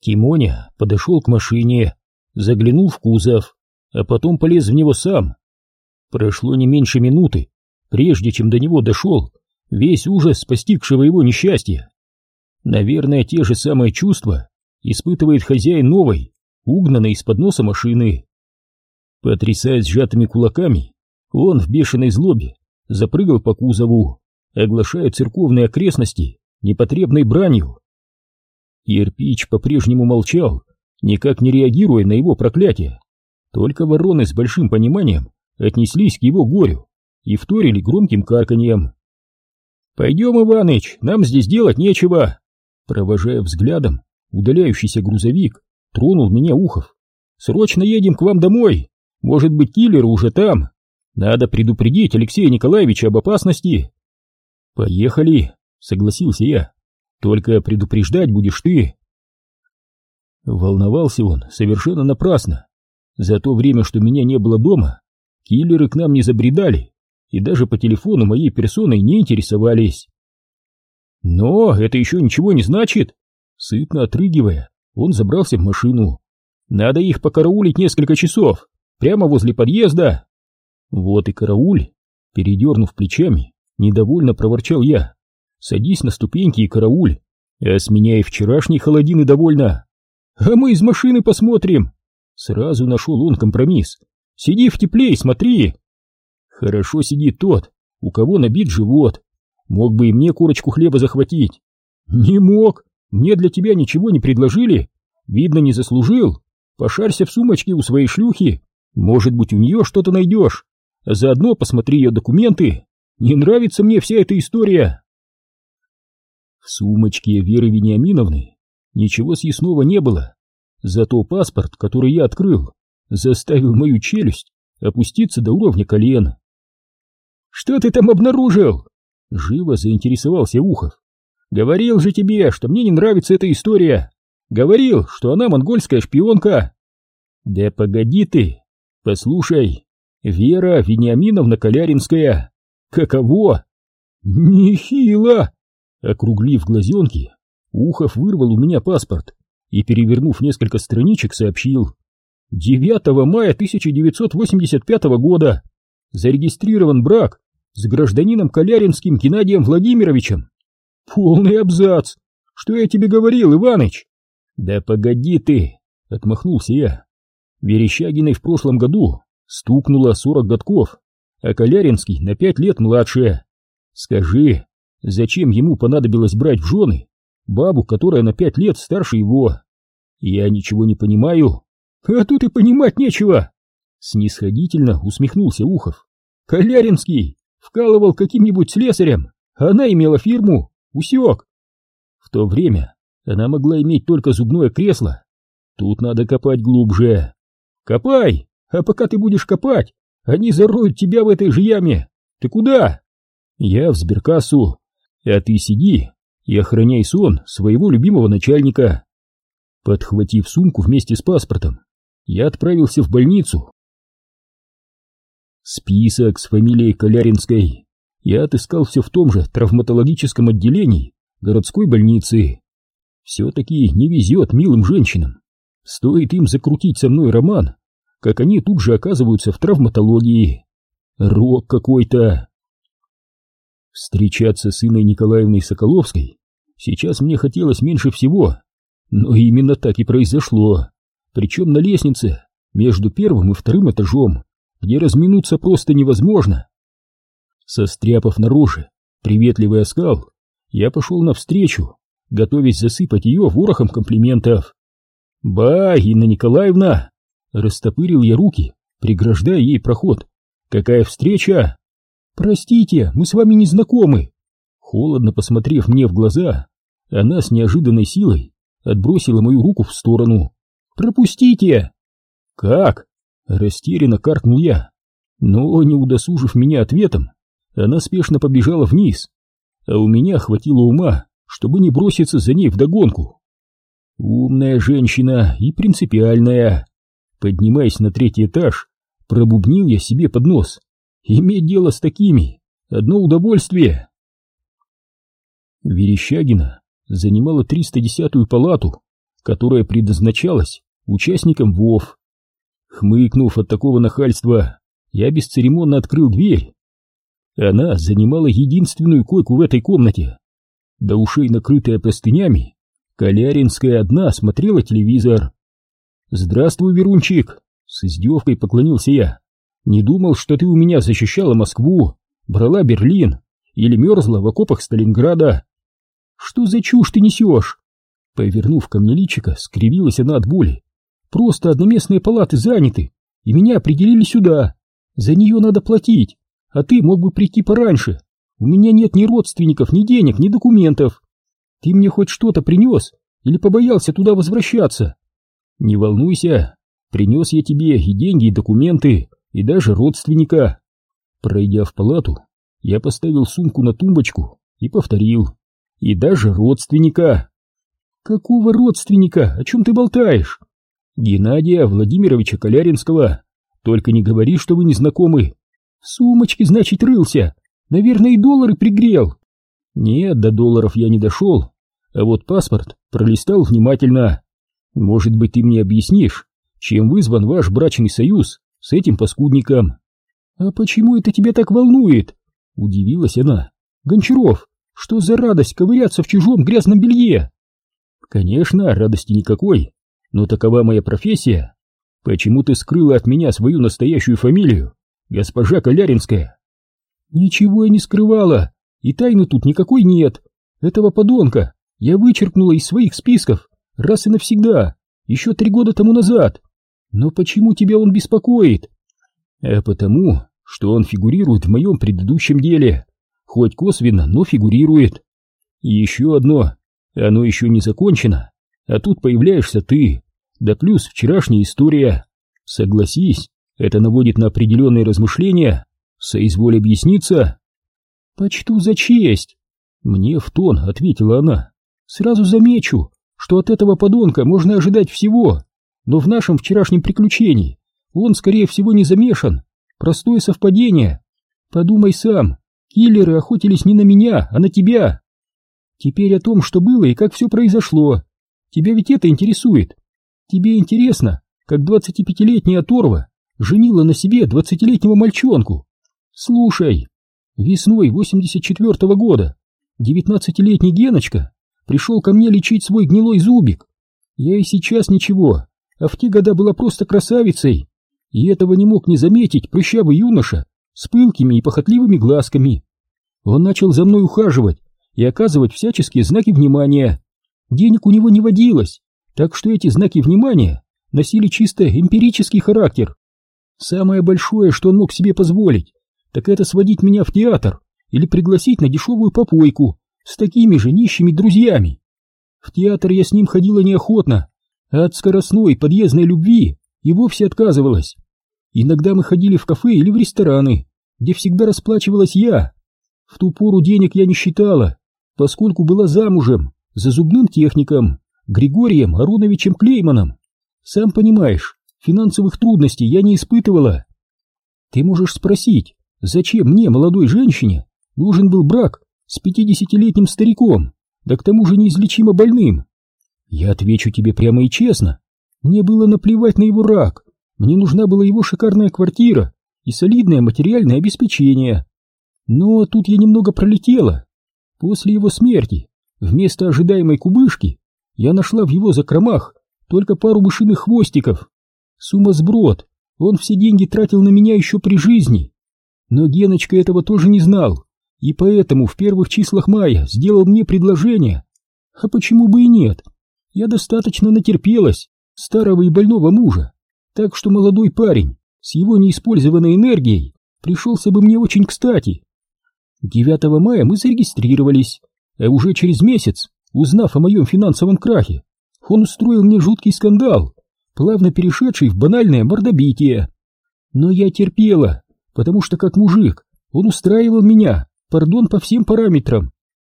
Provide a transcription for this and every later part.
Тимоня подошел к машине, заглянул в кузов, а потом полез в него сам. Прошло не меньше минуты, прежде чем до него дошел весь ужас постигшего его несчастья. Наверное, те же самые чувства испытывает хозяин новой, угнанной из-под носа машины. Потрясая сжатыми кулаками, он в бешеной злобе запрыгал по кузову, оглашая церковные окрестности непотребной бранью. Ирпич по-прежнему молчал, никак не реагируя на его проклятие. Только вороны с большим пониманием отнеслись к его горю и вторили громким карканьем. «Пойдем, Иваныч, нам здесь делать нечего!» Провожая взглядом, удаляющийся грузовик тронул меня Ухов. «Срочно едем к вам домой! Может быть, киллеры уже там! Надо предупредить Алексея Николаевича об опасности!» «Поехали!» — согласился я. Только предупреждать будешь ты. Волновался он совершенно напрасно. За то время, что меня не было дома, киллеры к нам не забредали и даже по телефону моей персоной не интересовались. Но это еще ничего не значит. Сытно отрыгивая, он забрался в машину. Надо их покараулить несколько часов, прямо возле подъезда. Вот и карауль, передернув плечами, недовольно проворчал я. Садись на ступеньки и карауль. А с меня и вчерашней холодины довольно. А мы из машины посмотрим. Сразу нашел он компромисс. Сиди в тепле и смотри. Хорошо сидит тот, у кого набит живот. Мог бы и мне курочку хлеба захватить. Не мог. Мне для тебя ничего не предложили. Видно, не заслужил. Пошарься в сумочке у своей шлюхи. Может быть, у нее что-то найдешь. Заодно посмотри ее документы. Не нравится мне вся эта история. В сумочке Веры Вениаминовны ничего съестного не было, зато паспорт, который я открыл, заставил мою челюсть опуститься до уровня колен. «Что ты там обнаружил?» — живо заинтересовался Ухов. «Говорил же тебе, что мне не нравится эта история. Говорил, что она монгольская шпионка». «Да погоди ты, послушай, Вера Вениаминовна Коляринская. Каково?» «Нехило!» Округлив глазенки, Ухов вырвал у меня паспорт и, перевернув несколько страничек, сообщил. 9 мая 1985 года зарегистрирован брак с гражданином Коляринским Геннадием Владимировичем. Полный абзац. Что я тебе говорил, Иваныч? Да погоди ты, отмахнулся я. Верещагиной в прошлом году стукнуло 40 годков, а Коляринский на пять лет младше. Скажи, Зачем ему понадобилось брать в жены бабу, которая на пять лет старше его? Я ничего не понимаю. А тут и понимать нечего. Снисходительно усмехнулся Ухов. Коляринский вкалывал каким-нибудь слесарем, она имела фирму. Усек. В то время она могла иметь только зубное кресло. Тут надо копать глубже. Копай, а пока ты будешь копать, они зароют тебя в этой же яме. Ты куда? Я в сберкассу а ты сиди и охраняй сон своего любимого начальника. Подхватив сумку вместе с паспортом, я отправился в больницу. Список с фамилией Коляринской я отыскал все в том же травматологическом отделении городской больницы. Все-таки не везет милым женщинам. Стоит им закрутить со мной роман, как они тут же оказываются в травматологии. Рок какой-то. Встречаться с Инной Николаевной Соколовской сейчас мне хотелось меньше всего, но именно так и произошло, причем на лестнице между первым и вторым этажом, где разминуться просто невозможно. Состряпав на роже приветливый оскал, я пошел навстречу, готовясь засыпать ее ворохом комплиментов. «Ба, Инна Николаевна!» Растопырил я руки, преграждая ей проход. «Какая встреча!» «Простите, мы с вами не знакомы!» Холодно посмотрев мне в глаза, она с неожиданной силой отбросила мою руку в сторону. «Пропустите!» «Как?» — растерянно каркнул я. Но, не удосужив меня ответом, она спешно побежала вниз, а у меня хватило ума, чтобы не броситься за ней вдогонку. Умная женщина и принципиальная. Поднимаясь на третий этаж, пробубнил я себе под нос. Иметь дело с такими — одно удовольствие. Верещагина занимала 310-ю палату, которая предназначалась участникам ВОВ. Хмыкнув от такого нахальства, я бесцеремонно открыл дверь. Она занимала единственную койку в этой комнате. До ушей накрытая простынями, Каляринская одна смотрела телевизор. «Здравствуй, Верунчик!» — с издевкой поклонился я. «Не думал, что ты у меня защищала Москву, брала Берлин или мерзла в окопах Сталинграда». «Что за чушь ты несешь?» Повернув ко мне личико, скривилась она от боли. «Просто одноместные палаты заняты, и меня определили сюда. За нее надо платить, а ты мог бы прийти пораньше. У меня нет ни родственников, ни денег, ни документов. Ты мне хоть что-то принес или побоялся туда возвращаться? Не волнуйся, принес я тебе и деньги, и документы, и даже родственника. Пройдя в палату, я поставил сумку на тумбочку и повторил. И даже родственника. Какого родственника? О чем ты болтаешь? Геннадия Владимировича Коляринского. Только не говори, что вы не знакомы. В сумочке, значит, рылся. Наверное, и доллары пригрел. Нет, до долларов я не дошел, а вот паспорт пролистал внимательно. Может быть, ты мне объяснишь, чем вызван ваш брачный союз с этим паскудником? А почему это тебя так волнует? Удивилась она. Гончаров, что за радость ковыряться в чужом грязном белье? Конечно, радости никакой, но такова моя профессия. Почему ты скрыла от меня свою настоящую фамилию, госпожа Коляринская? Ничего я не скрывала. И тайны тут никакой нет. Этого подонка я вычеркнула из своих списков раз и навсегда, еще три года тому назад. Но почему тебя он беспокоит? А потому, что он фигурирует в моем предыдущем деле. Хоть косвенно, но фигурирует. И еще одно. Оно еще не закончено. А тут появляешься ты. Да плюс вчерашняя история. Согласись, это наводит на определенные размышления. Соизволь объясниться. «Почту за честь!» Мне в тон ответила она. «Сразу замечу, что от этого подонка можно ожидать всего, но в нашем вчерашнем приключении он, скорее всего, не замешан. Простое совпадение. Подумай сам, киллеры охотились не на меня, а на тебя. Теперь о том, что было и как все произошло. Тебя ведь это интересует. Тебе интересно, как двадцатипятилетняя оторва женила на себе двадцатилетнего мальчонку. Слушай, Весной 84 -го года девятнадцатилетний Геночка пришел ко мне лечить свой гнилой зубик. Я и сейчас ничего, а в те года была просто красавицей, и этого не мог не заметить прыщавый юноша с пылкими и похотливыми глазками. Он начал за мной ухаживать и оказывать всяческие знаки внимания. Денег у него не водилось, так что эти знаки внимания носили чисто эмпирический характер. Самое большое, что он мог себе позволить, так это сводить меня в театр или пригласить на дешевую попойку с такими же нищими друзьями. В театр я с ним ходила неохотно, а от скоростной подъездной любви и вовсе отказывалась. Иногда мы ходили в кафе или в рестораны, где всегда расплачивалась я. В ту пору денег я не считала, поскольку была замужем за зубным техником Григорием Ароновичем Клейманом. Сам понимаешь, финансовых трудностей я не испытывала. Ты можешь спросить, Зачем мне, молодой женщине, нужен был брак с пятидесятилетним стариком, да к тому же неизлечимо больным? Я отвечу тебе прямо и честно. Мне было наплевать на его рак. Мне нужна была его шикарная квартира и солидное материальное обеспечение. Но тут я немного пролетела. После его смерти, вместо ожидаемой кубышки, я нашла в его закромах только пару мышиных хвостиков. Сумасброд, он все деньги тратил на меня еще при жизни. Но Геночка этого тоже не знал, и поэтому в первых числах мая сделал мне предложение. А почему бы и нет? Я достаточно натерпелась старого и больного мужа, так что молодой парень с его неиспользованной энергией пришелся бы мне очень кстати. 9 мая мы зарегистрировались, а уже через месяц, узнав о моем финансовом крахе, он устроил мне жуткий скандал, плавно перешедший в банальное мордобитие. Но я терпела, потому что как мужик он устраивал меня, пардон, по всем параметрам.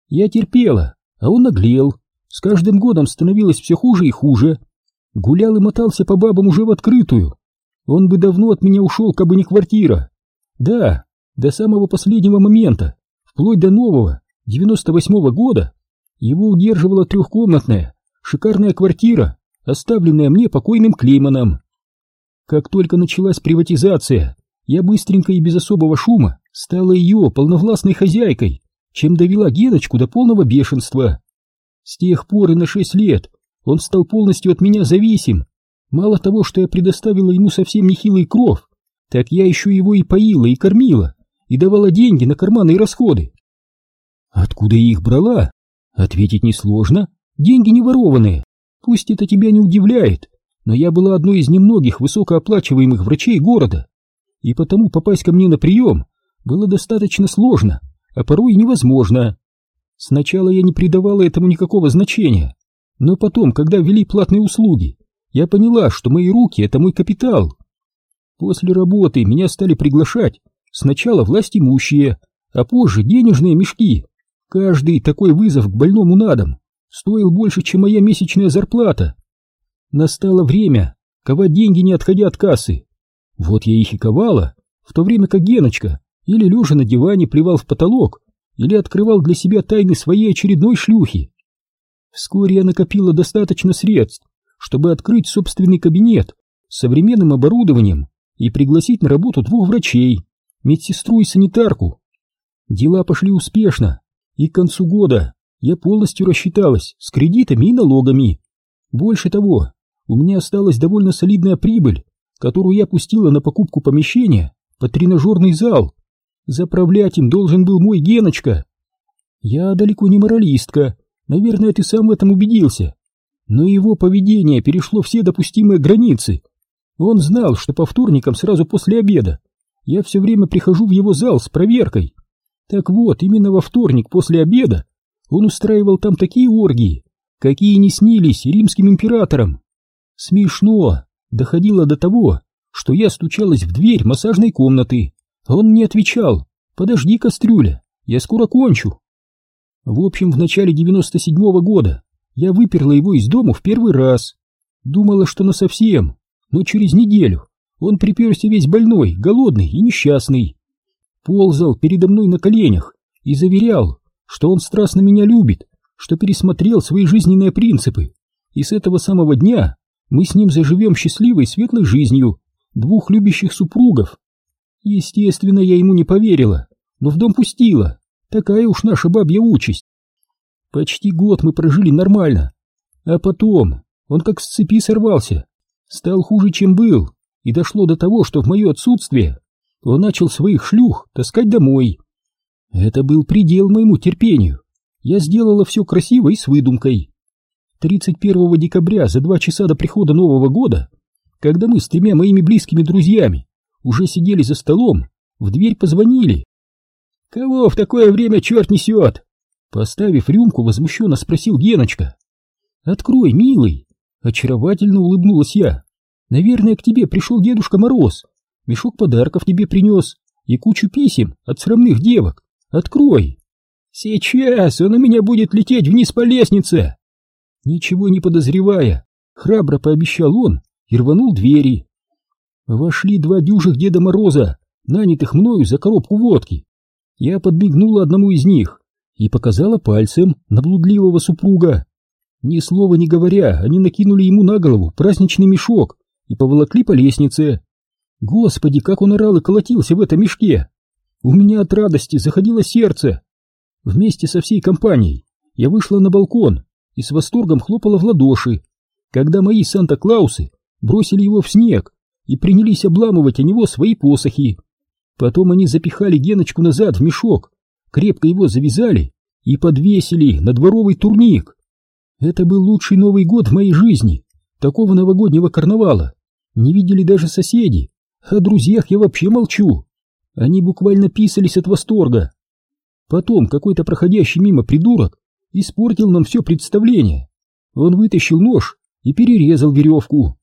Я терпела, а он наглел, с каждым годом становилось все хуже и хуже. Гулял и мотался по бабам уже в открытую. Он бы давно от меня ушел, кабы не квартира. Да, до самого последнего момента, вплоть до нового, 98-го года, его удерживала трехкомнатная, шикарная квартира оставленное мне покойным Клейманом. Как только началась приватизация, я быстренько и без особого шума стала ее полновластной хозяйкой, чем довела Геночку до полного бешенства. С тех пор и на шесть лет он стал полностью от меня зависим. Мало того, что я предоставила ему совсем нехилый кров, так я еще его и поила, и кормила, и давала деньги на карманные расходы. Откуда я их брала? Ответить несложно. Деньги не ворованные. Пусть это тебя не удивляет, но я была одной из немногих высокооплачиваемых врачей города, и потому попасть ко мне на прием было достаточно сложно, а порой и невозможно. Сначала я не придавала этому никакого значения, но потом, когда ввели платные услуги, я поняла, что мои руки — это мой капитал. После работы меня стали приглашать сначала власть имущие, а позже денежные мешки. Каждый такой вызов к больному на дом стоил больше, чем моя месячная зарплата. Настало время ковать деньги, не отходя от кассы. Вот я их и ковала, в то время как Геночка или лежа на диване плевал в потолок, или открывал для себя тайны своей очередной шлюхи. Вскоре я накопила достаточно средств, чтобы открыть собственный кабинет с современным оборудованием и пригласить на работу двух врачей, медсестру и санитарку. Дела пошли успешно, и к концу года я полностью рассчиталась с кредитами и налогами. Больше того, у меня осталась довольно солидная прибыль, которую я пустила на покупку помещения под тренажерный зал. Заправлять им должен был мой Геночка. Я далеко не моралистка, наверное, ты сам в этом убедился. Но его поведение перешло все допустимые границы. Он знал, что по вторникам сразу после обеда я все время прихожу в его зал с проверкой. Так вот, именно во вторник после обеда он устраивал там такие оргии, какие не снились римским императорам. Смешно, доходило до того, что я стучалась в дверь массажной комнаты, он не отвечал. «Подожди, кастрюля, я скоро кончу». В общем, в начале девяносто седьмого года я выперла его из дома в первый раз. Думала, что насовсем, но через неделю он приперся весь больной, голодный и несчастный. Ползал передо мной на коленях и заверял, что он страстно меня любит, что пересмотрел свои жизненные принципы, и с этого самого дня мы с ним заживем счастливой светлой жизнью двух любящих супругов. Естественно, я ему не поверила, но в дом пустила. Такая уж наша бабья участь. Почти год мы прожили нормально. А потом он как с цепи сорвался. Стал хуже, чем был. И дошло до того, что в мое отсутствие он начал своих шлюх таскать домой. Это был предел моему терпению. Я сделала все красиво и с выдумкой. 31 декабря, за два часа до прихода Нового года, когда мы с тремя моими близкими друзьями уже сидели за столом, в дверь позвонили. «Кого в такое время черт несет?» Поставив рюмку, возмущенно спросил Геночка. «Открой, милый!» Очаровательно улыбнулась я. «Наверное, к тебе пришел Дедушка Мороз. Мешок подарков тебе принес и кучу писем от срамных девок. Открой!» «Сейчас он у меня будет лететь вниз по лестнице!» Ничего не подозревая, храбро пообещал он и рванул двери. Вошли два дюжих Деда Мороза, нанятых мною за коробку водки. Я подмигнула одному из них и показала пальцем на блудливого супруга. Ни слова не говоря, они накинули ему на голову праздничный мешок и поволокли по лестнице. Господи, как он орал и колотился в этом мешке! У меня от радости заходило сердце. Вместе со всей компанией я вышла на балкон и с восторгом хлопала в ладоши, когда мои Санта-Клаусы бросили его в снег и принялись обламывать о него свои посохи. Потом они запихали Геночку назад в мешок, крепко его завязали и подвесили на дворовый турник. Это был лучший Новый год в моей жизни. Такого новогоднего карнавала не видели даже соседи. О друзьях я вообще молчу. Они буквально писались от восторга. Потом какой-то проходящий мимо придурок испортил нам все представление. Он вытащил нож и перерезал веревку.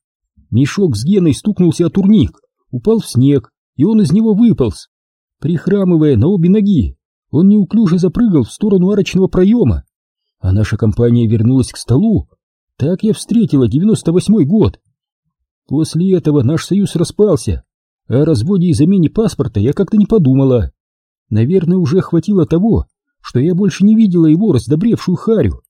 Мешок с геной стукнулся о турник, упал в снег, и он из него выполз. Прихрамывая на обе ноги, он неуклюже запрыгал в сторону арочного проема, а наша компания вернулась к столу. Так я встретила девяносто восьмой год. После этого наш союз распался, а о разводе и замене паспорта я как-то не подумала. Наверное, уже хватило того, что я больше не видела его раздобревшую харю.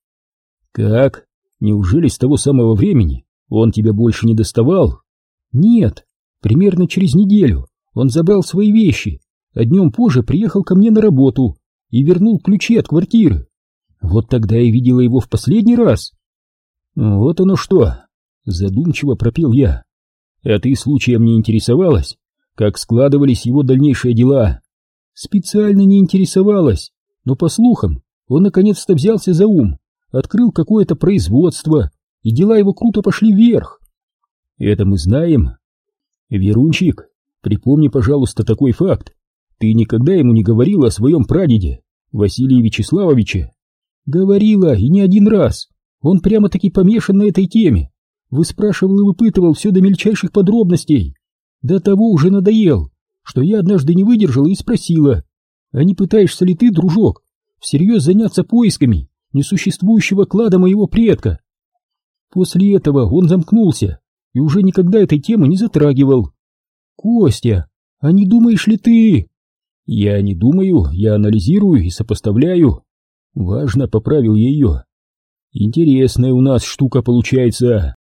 Как? Неужели с того самого времени Он тебя больше не доставал? Нет, примерно через неделю он забрал свои вещи, а днем позже приехал ко мне на работу и вернул ключи от квартиры. Вот тогда я видела его в последний раз. Вот оно что, задумчиво пропел я. А ты случаем не интересовалась, как складывались его дальнейшие дела? Специально не интересовалась, но по слухам, он наконец-то взялся за ум, открыл какое-то производство, и дела его круто пошли вверх. Это мы знаем. Верунчик, припомни, пожалуйста, такой факт. Ты никогда ему не говорила о своем прадеде, Василии Вячеславовиче? Говорила, и не один раз. Он прямо-таки помешан на этой теме. Выспрашивал и выпытывал все до мельчайших подробностей. До того уже надоел, что я однажды не выдержала и спросила, а не пытаешься ли ты, дружок, всерьез заняться поисками несуществующего клада моего предка? После этого он замкнулся и уже никогда этой темы не затрагивал. Костя, а не думаешь ли ты? Я не думаю, я анализирую и сопоставляю. Важно, поправил я ее. Интересная у нас штука получается.